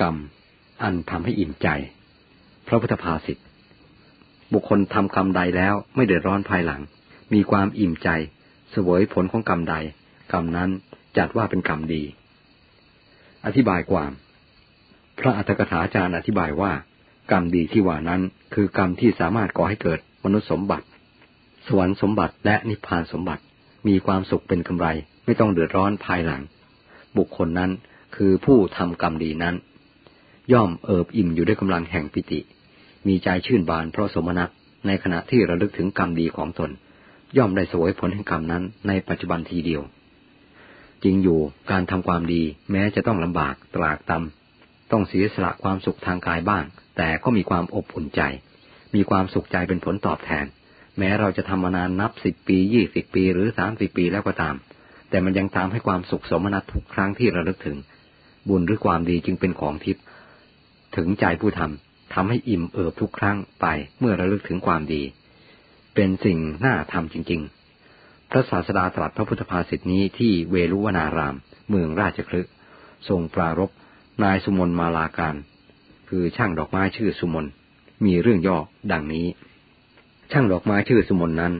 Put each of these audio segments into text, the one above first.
กรรม อันทำให้อิ่มใจ พระพุทธภาษิตบุคคลทำกรรมใดแล้วไม่เดือดร้อนภายหลัง มีความอิ่มใจ เสวยผลของกรรมใด กรรมนั้นจัดว่าเป็นกรรมดี อธิบายความ พระอัฏฐกถาจารย์อธิบายว่า กรรมดีที่ว่านั้นคือกรรมที่สามารถก่อให้เกิดมนุษย์สมบัติ สวรรค์สมบัติและนิพพานสมบัติ มีความสุขเป็นกำไร ไม่ต้องเดือดร้อนภายหลัง บุคคลนั้นคือผู้ทำกรรมดีนั้น ย่อมเอิบอิ่มอยู่ด้วยกำลังแห่งปิติ มีใจชื่นบานเพราะสมนัตในขณะที่ระลึกถึงกรรมดีของตน ย่อมได้สวยผลแห่งกรรมนั้นในปัจจุบันทีเดียว จริงอยู่การทำความดีแม้จะต้องลำบากตรากตำต้องเสียสละความสุขทางกายบ้าง แต่ก็มีความอบอุ่นใจ มีความสุขใจเป็นผลตอบแทน แม้เราจะทำมานานนับสิบปียี่สิบปี หรือสามสิบปีแล้วก็ตาม แต่มันยังตามให้ความสุขสมนัตทุกครั้งที่ระลึกถึง บุญหรือความดีจึงเป็นของทิพย์ ถึงใจผู้ทำทำให้อิ่มเอิบทุกครั้งไปเมื่อระลึกถึงความดี เป็นสิ่งน่าทำจริง ๆ พระศาสดาตรัสพระพุทธภาษิตนี้ที่เวลุวนาราม เมืองราชคลึทรงปรารบนายสุมนมาลาการ คือช่างดอกไม้ชื่อสุมนมีเรื่องย่อดังนี้ ช่างดอกไม้ชื่อสุมนนั้น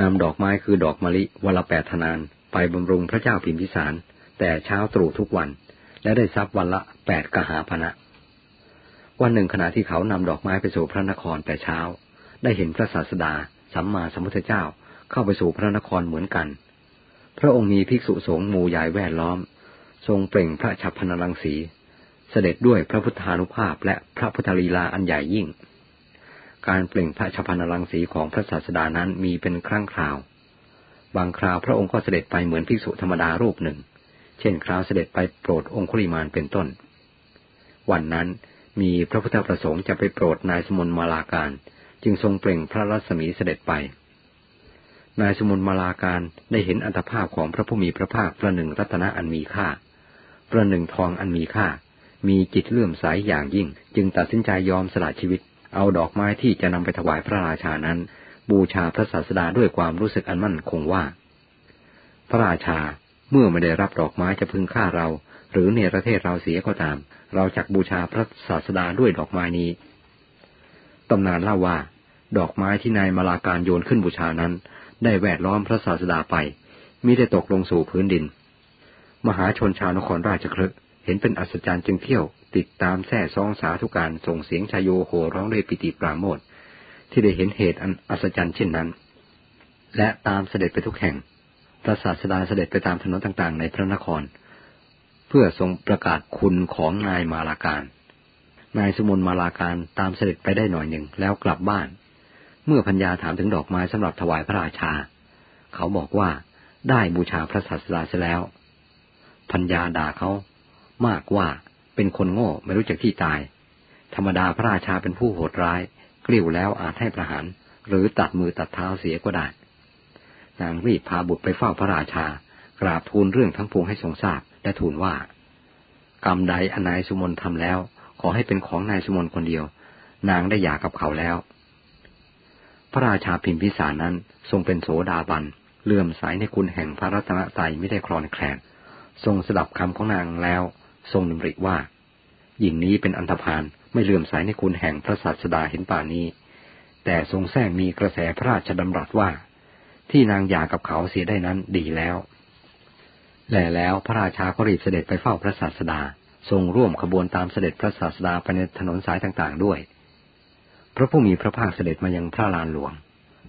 นำดอกไม้คือดอกมะลิวันละแปดธนาน ไปบำรุงพระเจ้าพิมพิสาร แต่เช้าตรู่ทุกวัน และได้ทรัพย์วันละแปดกหาพนะ วันหนึ่งขณะที่เขานำดอกไม้ไปสู่พระนครแต่เช้า ได้เห็นพระศาสดา สัมมาสัมพุทธเจ้าเข้าไปสู่พระนครเหมือนกัน พระองค์มีภิกษุสงฆ์หมู่ใหญ่แวดล้อม ทรงเปล่งพระฉับพนรังสี เสด็จด้วยพระพุทธานุภาพและพระพุทธลีลาอันใหญ่ยิ่ง การเปล่งพระฉับพนรังสีของพระศาสดานั้นมีเป็นครั้งคราว บางคราวพระองค์ก็เสด็จไปเหมือนภิกษุธรรมดารูปหนึ่ง เช่นคราวเสด็จไปโปรดองคุลิมานเป็นต้น วันนั้น มีพระพุทธประสงค์จะไปโปรดนายสมุนมาลาการ จึงทรงเปล่งพระรัศมีเสด็จไป นายสมุนมาลาการได้เห็นอัตภาพของพระผู้มีพระภาคประหนึ่งรัตนะอันมีค่า ประหนึ่งทองอันมีค่า มีจิตเลื่อมใสอย่างยิ่ง จึงตัดสินใจยอมสละชีวิต เอาดอกไม้ที่จะนำไปถวายพระราชานั้น บูชาพระศาสดาด้วยความรู้สึกอันมั่นคงว่า พระราชาเมื่อไม่ได้รับดอกไม้จะพึงฆ่าเรา หรือเนรเทศเราเสียก็ตาม เราจักบูชาพระศาสดาด้วยดอกไม้นี้ตำนานเล่าว่า ดอกไม้ที่นายมาลาการโยนขึ้นบูชานั้น ได้แวดล้อมพระศาสดาไปมิได้ตกลงสู่พื้นดิน มหาชนชาวนครราชคลึกเห็นเป็นอัศจรรย์จึงเที่ยว ติดตามแท่ซองสาธุการส่งเสียงชายโยโหร้องด้วยปิติปราโมทที่ได้เห็นเหตุอันอัศจรรย์เช่นนั้น และตามเสด็จไปทุกแห่งพระศาสดาเสด็จไปตามถนนต่างๆ ในพระนคร เพื่อทรงประกาศคุณของนายมาลาการ นายสมุนมาลาการตามเสด็จไปได้หน่อยหนึ่งแล้วกลับบ้าน เมื่อพัญญาถามถึงดอกไม้สำหรับถวายพระราชา เขาบอกว่าได้บูชาพระศาสดาเสียแล้ว พัญญาด่าเขามากว่าเป็นคนโง่ไม่รู้จักที่ตาย ธรรมดาพระราชาเป็นผู้โหดร้าย กลิ้วแล้วอาจให้ประหาร หรือตัดมือตัดเท้าเสียก็ได้นางรีบพาบุตรไปเฝ้าพระราชากราบทูลเรื่องทั้งปวงให้ทรงทราบ และทูลว่า กรรมใดอนายสุมนทำแล้ว ขอให้เป็นของนายสุมนคนเดียว นางได้หย่ากับเขาแล้ว พระราชาพิมพิสารนั้นทรงเป็นโสดาบันเลื่อมใสในคุณแห่งพระรัตนตรัยไม่ได้คลอนแคลนทรงสดับคำของนางแล้ว ทรงดำริว่า หญิงนี้เป็นอันธพาลไม่เลื่อมใสในคุณแห่งพระศาสดาเห็นป่านี้ แต่ทรงแท้มีกระแสพระราชดำรัสว่า ที่นางหย่ากับเขาเสียได้นั้นดีแล้ว แล่แล้วพระราชาก็รีบเสด็จไปเฝ้าพระศาสดา ทรงร่วมขบวนตามเสด็จพระศาสดาไปในถนนสายต่างๆด้วย พระผู้มีพระภาคเสด็จมายังพระลานหลวง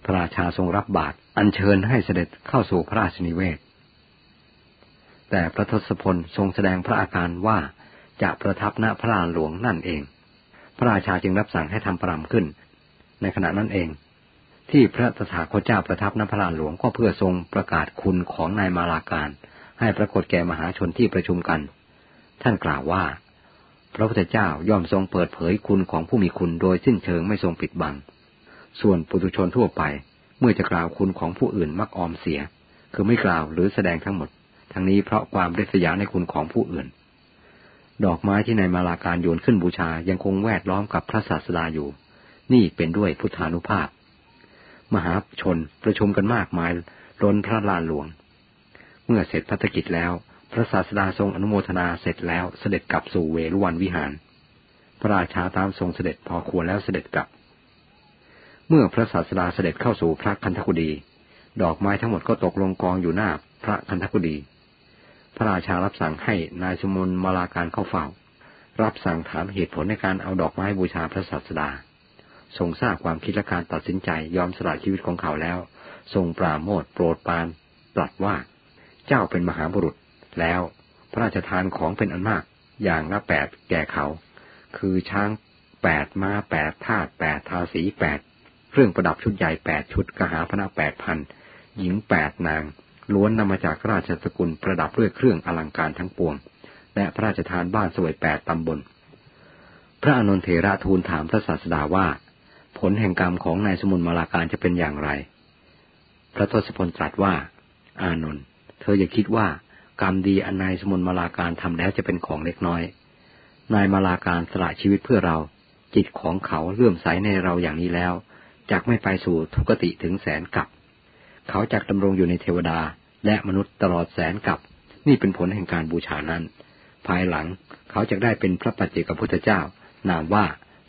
พระราชาทรงรับบาตรอัญเชิญให้เสด็จเข้าสู่พระราชนิเวศ แต่พระทศพลทรงแสดงพระอาการว่าจะประทับณพระลานหลวงนั่นเอง พระราชาจึงรับสั่งให้ทำปรำขึ้น ในขณะนั้นเอง ที่พระตถาคตเจ้าประทับณพระลานหลวงก็เพื่อทรงประกาศคุณของนายมาลาการ ให้ปรากฏแก่มหาชนที่ประชุมกัน ท่านกล่าวว่า พระพุทธเจ้าย่อมทรงเปิดเผยคุณของผู้มีคุณโดยสิ้นเชิงไม่ทรงปิดบัง ส่วนปุถุชนทั่วไปเมื่อจะกล่าวคุณของผู้อื่นมักออมเสีย คือไม่กล่าวหรือแสดงทั้งหมด ทั้งนี้เพราะความริษยาในคุณของผู้อื่น ดอกไม้ที่ในมาลาการโยนขึ้นบูชายังคงแวดล้อมกับพระศาสดาอยู่ นี่เป็นด้วยพุทธานุภาพ มหาชนประชุมกันมากมายล้นพระลานหลวง เมื่อเสร็จพัฒกิจแล้ว พระศาสดาทรงอนุโมทนาเสร็จแล้วเสด็จกลับสู่เวรุวันวิหาร พระราชาตามทรงเสด็จพอควรแล้วเสด็จกลับ เมื่อพระศาสดาเสด็จเข้าสู่พระคันธกุฎีดอกไม้ทั้งหมดก็ตกลงกองอยู่หน้าพระคันธกุฎีพระราชารับสั่งให้นายสมุนมาลาการเข้าเฝ้า รับสั่งถามเหตุผลในการเอาดอกไม้บูชาพระศาสดา ทรงทราบความคิดและการตัดสินใจยอมสละชีวิตของเขาแล้ว ทรงปราโมทโปรดปานตรัสว่า เจ้าเป็นมหาบุรุษ แล้วพระราชทานของเป็นอันมาก อย่างละแปดแก่เขา คือช้างแปดม้าแปดทาสแปดทาสีแปดเครื่องประดับชุดใหญ่แปดชุดกหาพนาแปดพันหญิงแปดนาง ล้วนนำมาจากราชสกุลประดับด้วยเครื่องอลังการทั้งปวง และพระราชทานบ้านสวยแปดตำบล พระอนุนเทระทูลถามพระศาสดาว่า ผลแห่งกรรมของนายสมุนมาลาการจะเป็นอย่างไร พระทศพลตรัสว่า อานนท์ เธออย่าคิดว่ากรรมดีอันนายสมุนมาลาการทำแล้วจะเป็นของเล็กน้อย นายมาลาการสละชีวิตเพื่อเรา จิตของเขาเลื่อมใสในเราอย่างนี้แล้วจกไม่ไปสู่ทุกติถึงแสนกับ เขาจักดำรงอยู่ในเทวดาและมนุษย์ตลอดแสนกับ นี่เป็นผลแห่งการบูชานั้น ภายหลังเขาจะได้เป็นพระปัจเจกพุทธเจ้า นามว่า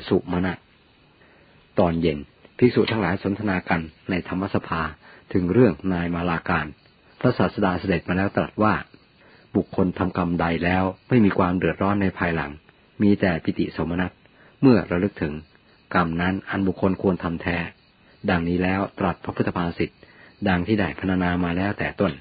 สุมาณะตอนเย็นภิกษุทั้งหลายสนทนากันในธรรมสภาถึงเรื่องนายมาลาการ ระศาสดาเสด็จมาแล้วตรัสว่า บุคคลทำกรรมใดแล้วไม่มีความเดือดร้อนในภายหลัง มีแต่ปิติสมนัตเมื่อระลึกถึง กรรมนั้นอันบุคคลควรทำแท้ ดังนี้แล้วตรัสพระพุทธภาษิตดังที่ได้พรรณนามาแล้วแต่ต้น